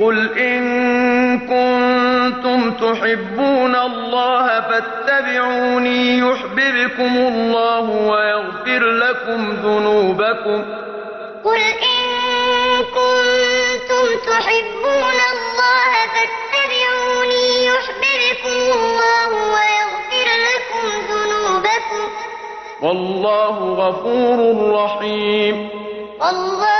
قُلْ إِن كُنتُمْ تُحِبُّونَ اللَّهَ فَاتَّبِعُونِي يُحْبِبْكُمُ اللَّهُ وَيَغْفِرْ لَكُمْ ذُنُوبَكُمْ ۗ قُلْ إِن كُنتُمْ تُحِبُّونَ اللَّهَ فَاتَّبِعُونِي يُحْبِبْكُمُ اللَّهُ وَيَغْفِرْ لَكُمْ ذُنُوبَكُمْ ۗ وَاللَّهُ غَفُورٌ رَّحِيمٌ وَاللَّهُ